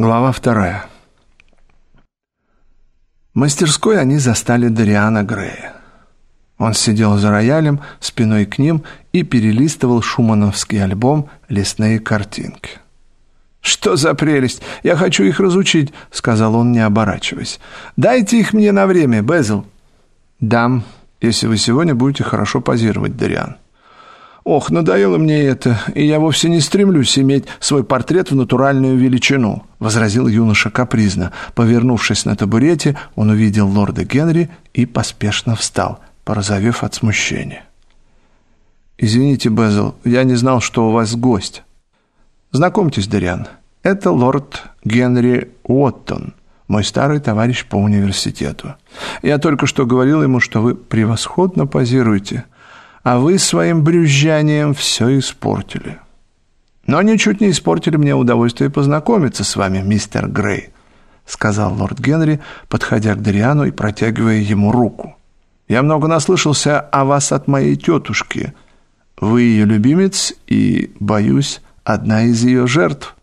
Глава вторая. В мастерской они застали Дариана Грея. Он сидел за роялем, спиной к ним, и перелистывал шумановский альбом «Лесные картинки». «Что за прелесть! Я хочу их разучить», — сказал он, не оборачиваясь. «Дайте их мне на время, Безил». «Дам, если вы сегодня будете хорошо позировать, Дариан». Ох, надоело мне это, и я вовсе не стремлюсь иметь свой портрет в натуральную величину, возразил юноша капризно. Повернувшись на табурете, он увидел лорда Генри и поспешно встал, порозовев от смущения. Извините, Безл, я не знал, что у вас гость. Знакомьтесь, Дариан, это лорд Генри Уоттон, мой старый товарищ по университету. Я только что говорил ему, что вы превосходно позируете а вы своим брюзжанием все испортили. Но ничуть не испортили мне удовольствие познакомиться с вами, мистер Грей, сказал лорд Генри, подходя к Дариану и протягивая ему руку. Я много наслышался о вас от моей тетушки. Вы ее любимец и, боюсь, одна из ее жертв.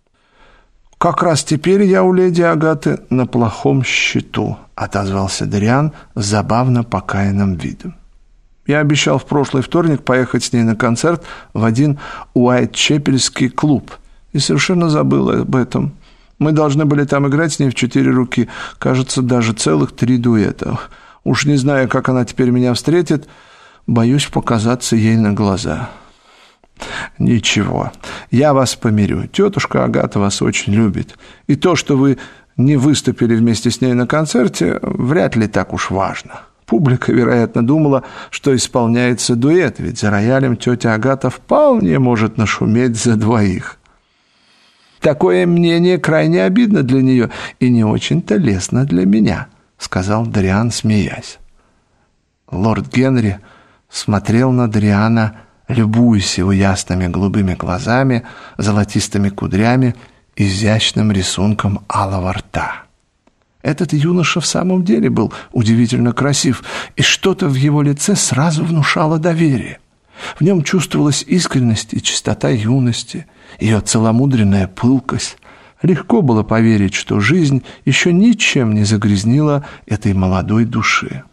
Как раз теперь я у леди Агаты на плохом счету, отозвался Дариан с забавно покаянным видом. Я обещал в прошлый вторник поехать с ней на концерт в один Уайт-Чепельский клуб. И совершенно забыл об этом. Мы должны были там играть с ней в четыре руки. Кажется, даже целых три дуэта. Уж не знаю, как она теперь меня встретит, боюсь показаться ей на глаза. Ничего, я вас помирю. Тетушка Агата вас очень любит. И то, что вы не выступили вместе с ней на концерте, вряд ли так уж важно. Публика, вероятно, думала, что исполняется дуэт, ведь за роялем тетя Агата вполне может нашуметь за двоих. Такое мнение крайне обидно для нее и не очень-то лестно для меня, сказал Дриан, смеясь. Лорд Генри смотрел на Дриана, любуясь его ясными голубыми глазами, золотистыми кудрями, изящным рисунком алого рта. Этот юноша в самом деле был удивительно красив, и что-то в его лице сразу внушало доверие. В нем чувствовалась искренность и чистота юности, ее целомудренная пылкость. Легко было поверить, что жизнь еще ничем не загрязнила этой молодой души.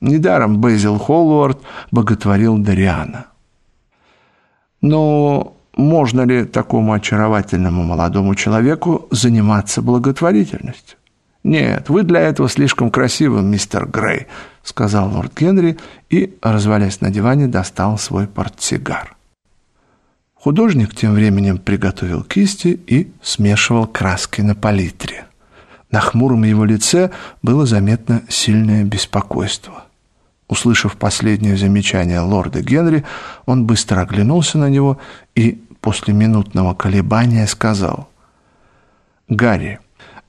Недаром Безил Холлуард боготворил Дариана. Но можно ли такому очаровательному молодому человеку заниматься благотворительностью? «Нет, вы для этого слишком красивы, мистер Грей», — сказал лорд Генри и, развалясь на диване, достал свой портсигар. Художник тем временем приготовил кисти и смешивал краски на палитре. На хмуром его лице было заметно сильное беспокойство. Услышав последнее замечание лорда Генри, он быстро оглянулся на него и после минутного колебания сказал «Гарри,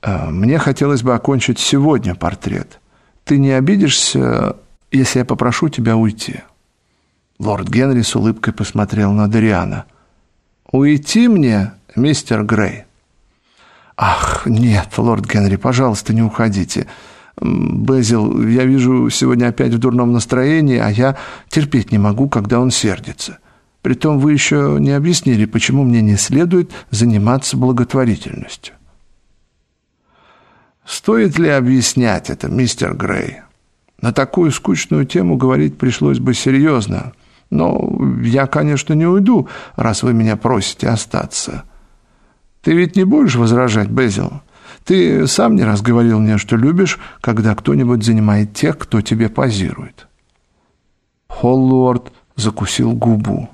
мне хотелось бы окончить сегодня портрет. Ты не обидишься, если я попрошу тебя уйти?» Лорд Генри с улыбкой посмотрел на Дариана. «Уйти мне, мистер Грей?» «Ах, нет, лорд Генри, пожалуйста, не уходите. Безил, я вижу, сегодня опять в дурном настроении, а я терпеть не могу, когда он сердится. Притом вы еще не объяснили, почему мне не следует заниматься благотворительностью». Стоит ли объяснять это, мистер Грей? На такую скучную тему говорить пришлось бы серьезно. Но я, конечно, не уйду, раз вы меня просите остаться. Ты ведь не будешь возражать, Безил? Ты сам не раз говорил мне, что любишь, когда кто-нибудь занимает тех, кто тебе позирует. Холлуорд закусил губу.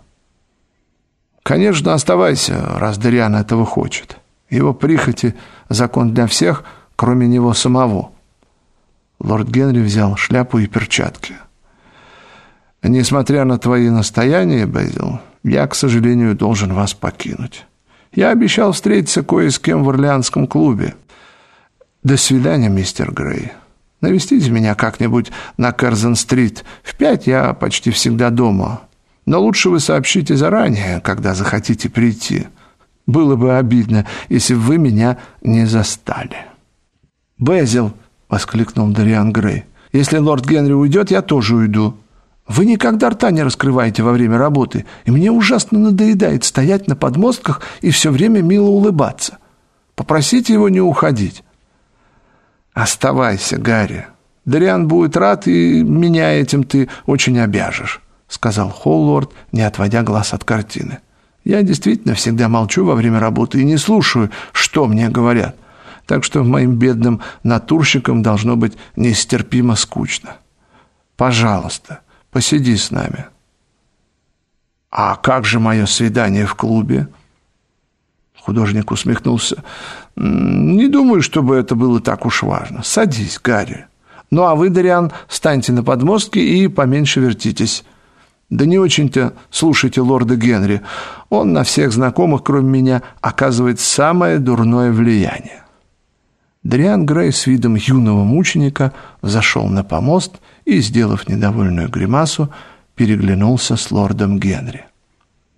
Конечно, оставайся, раз Дариан этого хочет. Его прихоти — закон для всех — кроме него самого. Лорд Генри взял шляпу и перчатки. «Несмотря на твои настояния, Безил, я, к сожалению, должен вас покинуть. Я обещал встретиться кое с кем в Орлеанском клубе. До свидания, мистер Грей. Навестите меня как-нибудь на Керзен-стрит. В пять я почти всегда дома. Но лучше вы сообщите заранее, когда захотите прийти. Было бы обидно, если бы вы меня не застали». «Безил!» — воскликнул Дариан Грей. «Если лорд Генри уйдет, я тоже уйду. Вы никогда рта не раскрываете во время работы, и мне ужасно надоедает стоять на подмостках и все время мило улыбаться. Попросите его не уходить». «Оставайся, Гарри. Дариан будет рад, и меня этим ты очень обяжешь», сказал Холлорд, не отводя глаз от картины. «Я действительно всегда молчу во время работы и не слушаю, что мне говорят, так что моим бедным натурщикам должно быть нестерпимо скучно. Пожалуйста, посиди с нами». «А как же мое свидание в клубе?» Художник усмехнулся. «Не думаю, чтобы это было так уж важно. Садись, Гарри. Ну, а вы, Дариан, встаньте на подмостке и поменьше вертитесь. Да не очень-то слушайте лорда Генри. Он на всех знакомых, кроме меня, оказывает самое дурное влияние». Дриан Грей с видом юного мученика зашел на помост и, сделав недовольную гримасу, переглянулся с лордом Генри.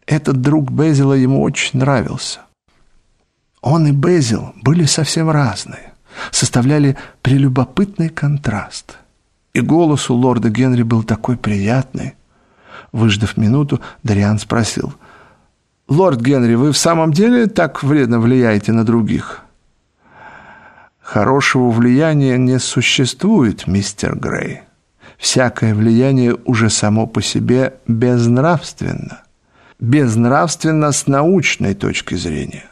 Этот друг Безила ему очень нравился. Он и Безил были совсем разные, составляли прелюбопытный контраст. И голос у лорда Генри был такой приятный. Выждав минуту, Дариан спросил, «Лорд Генри, вы в самом деле так вредно влияете на других?» «Хорошего влияния не существует, мистер Грей. Всякое влияние уже само по себе безнравственно. Безнравственно с научной точки зрения.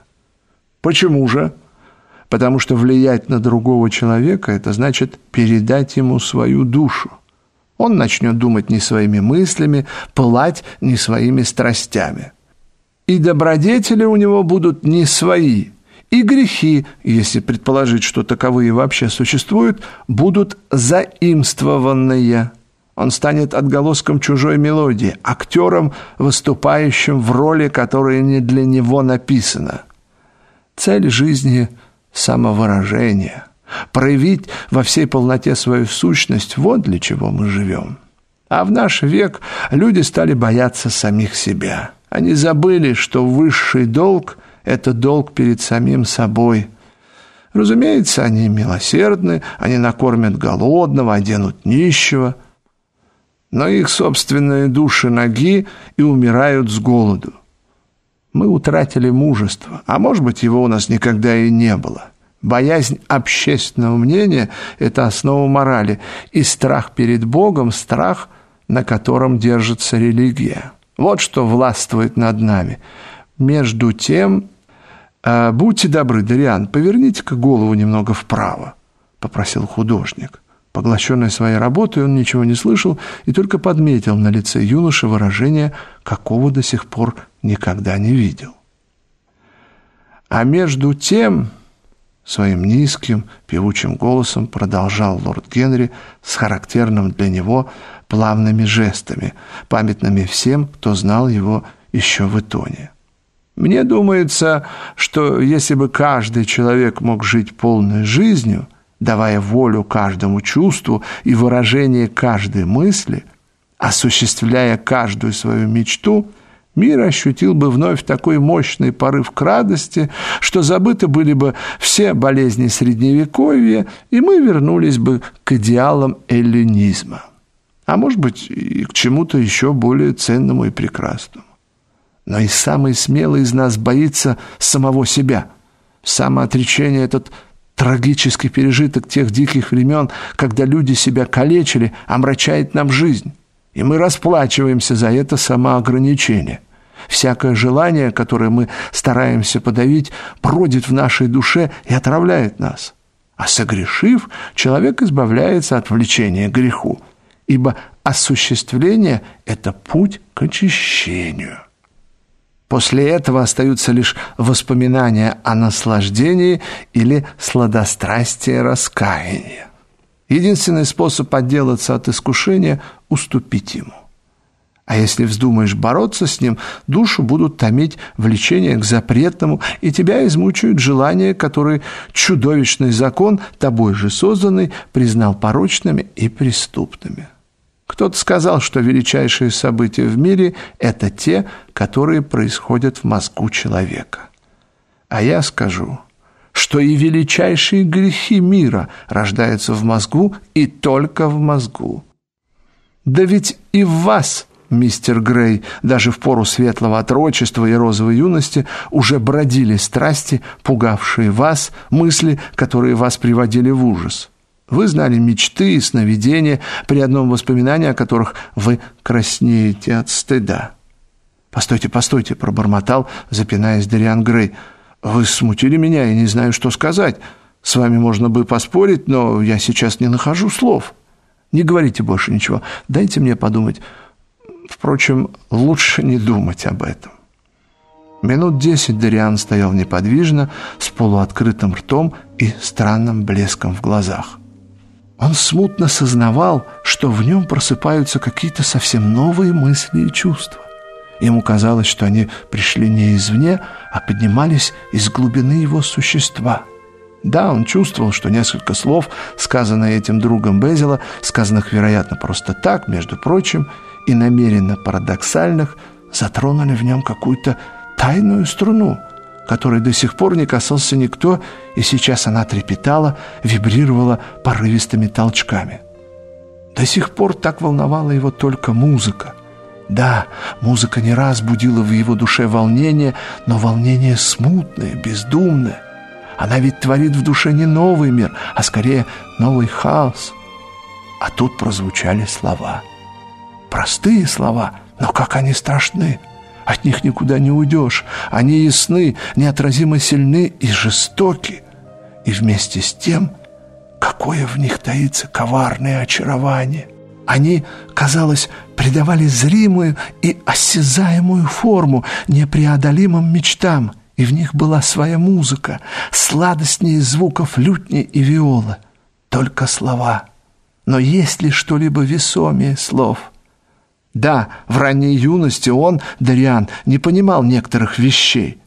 Почему же? Потому что влиять на другого человека – это значит передать ему свою душу. Он начнет думать не своими мыслями, пылать не своими страстями. И добродетели у него будут не свои, и грехи, если предположить, что таковые вообще существуют, будут заимствованные. Он станет отголоском чужой мелодии, актером, выступающим в роли, которая не для него написана – Цель жизни – самовыражение. Проявить во всей полноте свою сущность – вот для чего мы живем. А в наш век люди стали бояться самих себя. Они забыли, что высший долг – это долг перед самим собой. Разумеется, они милосердны, они накормят голодного, оденут нищего. Но их собственные души ноги и умирают с голоду. Мы утратили мужество, а может быть, его у нас никогда и не было. Боязнь общественного мнения – это основа морали, и страх перед Богом – страх, на котором держится религия. Вот что властвует над нами. Между тем, э, будьте добры, Дариан, поверните-ка голову немного вправо, попросил художник. Поглощенный своей работой, он ничего не слышал и только подметил на лице юноши выражение, какого до сих пор никогда не видел. А между тем, своим низким, певучим голосом продолжал лорд Генри с характерным для него плавными жестами, памятными всем, кто знал его еще в Итоне. Мне думается, что если бы каждый человек мог жить полной жизнью – давая волю каждому чувству и выражение каждой мысли, осуществляя каждую свою мечту, мир ощутил бы вновь такой мощный порыв к радости, что забыты были бы все болезни Средневековья, и мы вернулись бы к идеалам эллинизма. А может быть, и к чему-то еще более ценному и прекрасному. Но и самый смелый из нас боится самого себя. Самоотречение этот – Трагический пережиток тех диких времен, когда люди себя калечили, омрачает нам жизнь. И мы расплачиваемся за это самоограничение. Всякое желание, которое мы стараемся подавить, бродит в нашей душе и отравляет нас. А согрешив, человек избавляется от влечения к греху, ибо осуществление – это путь к очищению. После этого остаются лишь воспоминания о наслаждении или сладострастии раскаяния. Единственный способ отделаться от искушения – уступить ему. А если вздумаешь бороться с ним, душу будут томить влечение к запретному, и тебя измучают желания, которые чудовищный закон, тобой же созданный, признал порочными и преступными. Кто-то сказал, что величайшие события в мире – это те, которые происходят в мозгу человека. А я скажу, что и величайшие грехи мира рождаются в мозгу и только в мозгу. Да ведь и в вас мистер Грей, даже в пору светлого отрочества и розовой юности уже бродили страсти, пугавшие вас, мысли, которые вас приводили в ужас. Вы знали мечты и сновидения, при одном воспоминании о которых вы краснеете от стыда. «Постойте, постойте», — пробормотал, запинаясь Дариан Грей. «Вы смутили меня, и не знаю, что сказать. С вами можно бы поспорить, но я сейчас не нахожу слов. Не говорите больше ничего. Дайте мне подумать. Впрочем, лучше не думать об этом». Минут десять Дариан стоял неподвижно, с полуоткрытым ртом и странным блеском в глазах. Он смутно сознавал, что в нем просыпаются какие-то совсем новые мысли и чувства. Ему казалось, что они пришли не извне, а поднимались из глубины его существа. Да, он чувствовал, что несколько слов, сказанные этим другом Безила, сказанных, вероятно, просто так, между прочим, и намеренно парадоксальных, затронули в нем какую-то тайную струну – которой до сих пор не касался никто, и сейчас она трепетала, вибрировала порывистыми толчками. До сих пор так волновала его только музыка. Да, музыка не раз будила в его душе волнение, но волнение смутное, бездумное. Она ведь творит в душе не новый мир, а скорее новый хаос. А тут прозвучали слова. Простые слова, но как они страшны. От них никуда не уйдешь. Они ясны, неотразимо сильны и жестоки. И вместе с тем, какое в них таится коварное очарование. Они, казалось, придавали зримую и осязаемую форму непреодолимым мечтам, и в них была своя музыка, сладостнее звуков лютни и виола. Только слова. Но есть ли что-либо весомее слов? Да, в ранней юности он, Дариан, не понимал некоторых вещей.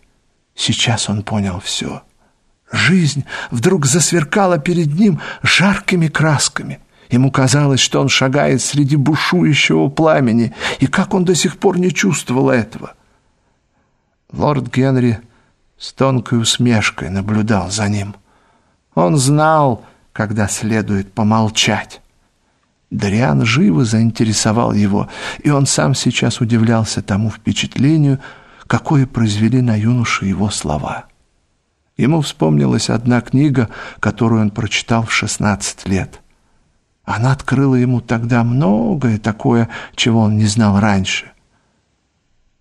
Сейчас он понял все. Жизнь вдруг засверкала перед ним жаркими красками. Ему казалось, что он шагает среди бушующего пламени, и как он до сих пор не чувствовал этого. Лорд Генри с тонкой усмешкой наблюдал за ним. Он знал, когда следует помолчать. Дариан живо заинтересовал его, и он сам сейчас удивлялся тому впечатлению, какое произвели на юношу его слова. Ему вспомнилась одна книга, которую он прочитал в 16 лет. Она открыла ему тогда многое такое, чего он не знал раньше.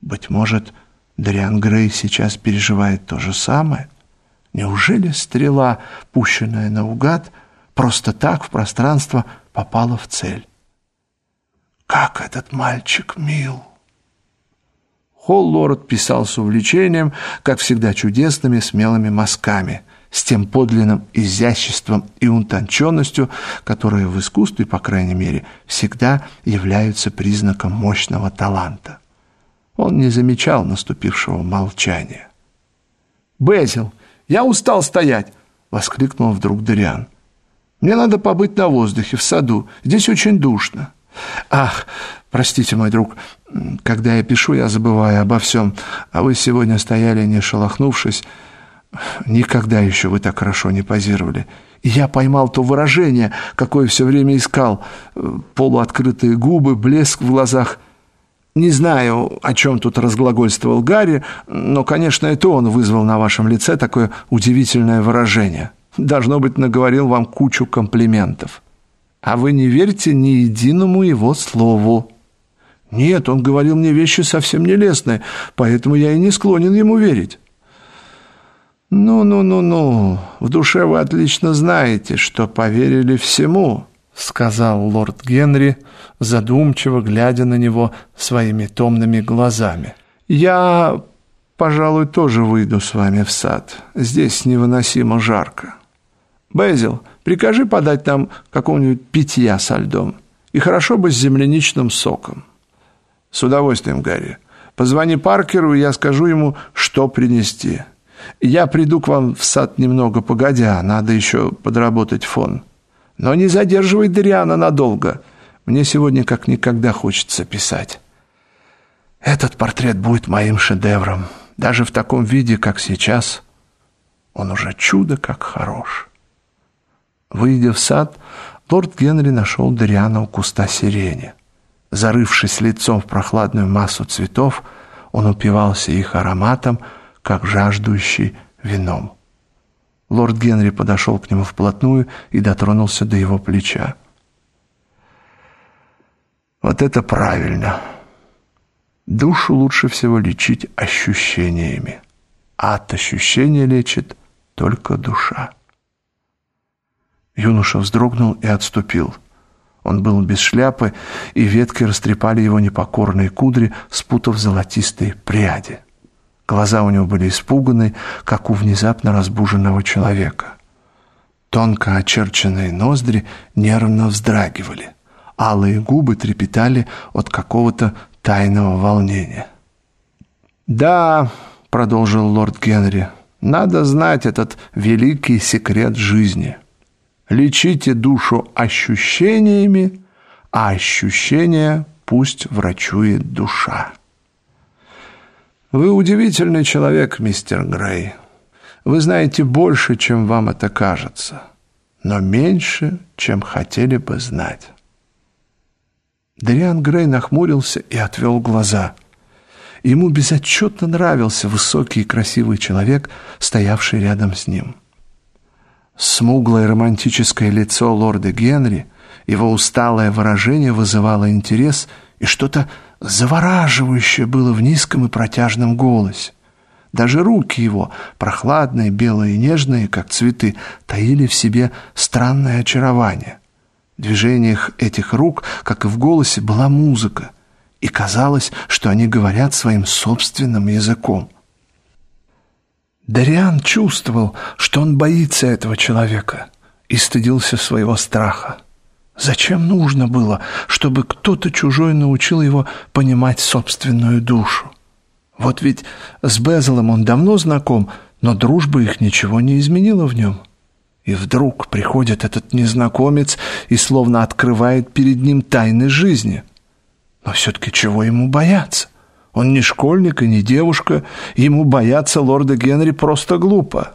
Быть может, Дариан Грей сейчас переживает то же самое? Неужели стрела, пущенная наугад, просто так в пространство – попала в цель. Как этот мальчик мил! Холл-лорд писал с увлечением, как всегда чудесными смелыми мазками, с тем подлинным изяществом и утонченностью, которые в искусстве, по крайней мере, всегда являются признаком мощного таланта. Он не замечал наступившего молчания. «Безил, я устал стоять!» — воскликнул вдруг Дориан. Мне надо побыть на воздухе, в саду. Здесь очень душно. Ах, простите, мой друг, когда я пишу, я забываю обо всем. А вы сегодня стояли, не шелохнувшись. Никогда еще вы так хорошо не позировали. Я поймал то выражение, какое все время искал. Полуоткрытые губы, блеск в глазах. Не знаю, о чем тут разглагольствовал Гарри, но, конечно, это он вызвал на вашем лице такое удивительное выражение. Должно быть, наговорил вам кучу комплиментов. А вы не верите ни единому его слову. Нет, он говорил мне вещи совсем нелестные, поэтому я и не склонен ему верить. «Ну-ну-ну-ну, в душе вы отлично знаете, что поверили всему», — сказал лорд Генри, задумчиво глядя на него своими томными глазами. «Я, пожалуй, тоже выйду с вами в сад. Здесь невыносимо жарко». Безил, прикажи подать нам какого-нибудь питья со льдом. И хорошо бы с земляничным соком. С удовольствием, Гарри. Позвони Паркеру, и я скажу ему, что принести. Я приду к вам в сад немного погодя, надо еще подработать фон. Но не задерживай Дариана надолго. Мне сегодня как никогда хочется писать. Этот портрет будет моим шедевром. Даже в таком виде, как сейчас, он уже чудо как хорош». Выйдя в сад, лорд Генри нашел Дариана у куста сирени. Зарывшись лицом в прохладную массу цветов, он упивался их ароматом, как жаждущий вином. Лорд Генри подошел к нему вплотную и дотронулся до его плеча. «Вот это правильно. Душу лучше всего лечить ощущениями, а от ощущения лечит только душа». Юноша вздрогнул и отступил. Он был без шляпы, и ветки растрепали его непокорные кудри, спутав золотистые пряди. Глаза у него были испуганы, как у внезапно разбуженного человека. Тонко очерченные ноздри нервно вздрагивали. Алые губы трепетали от какого-то тайного волнения. «Да», — продолжил лорд Генри, — «надо знать этот великий секрет жизни». Лечите душу ощущениями, а ощущения пусть врачует душа. Вы удивительный человек, мистер Грей. Вы знаете больше, чем вам это кажется, но меньше, чем хотели бы знать. Дариан Грей нахмурился и отвел глаза. Ему безотчетно нравился высокий и красивый человек, стоявший рядом с ним. Смуглое романтическое лицо лорда Генри, его усталое выражение вызывало интерес, и что-то завораживающее было в низком и протяжном голосе. Даже руки его, прохладные, белые и нежные, как цветы, таили в себе странное очарование. В движениях этих рук, как и в голосе, была музыка, и казалось, что они говорят своим собственным языком. Дариан чувствовал, что он боится этого человека и стыдился своего страха. Зачем нужно было, чтобы кто-то чужой научил его понимать собственную душу? Вот ведь с Безелом он давно знаком, но дружба их ничего не изменила в нем. И вдруг приходит этот незнакомец и словно открывает перед ним тайны жизни. Но все-таки чего ему бояться? Он не школьник и не девушка, ему бояться лорда Генри просто глупо.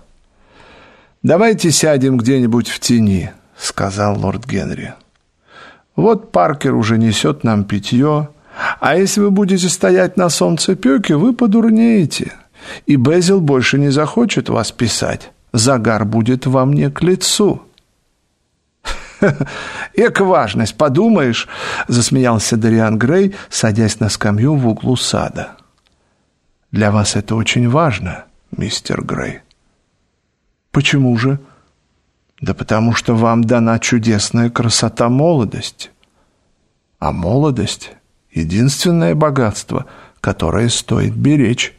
«Давайте сядем где-нибудь в тени», — сказал лорд Генри. «Вот Паркер уже несет нам питье, а если вы будете стоять на солнце пеке, вы подурнеете, и Безил больше не захочет вас писать. Загар будет вам не к лицу». «Эк важность, подумаешь!» — засмеялся Дариан Грей, садясь на скамью в углу сада. «Для вас это очень важно, мистер Грей». «Почему же?» «Да потому что вам дана чудесная красота молодости. А молодость — единственное богатство, которое стоит беречь».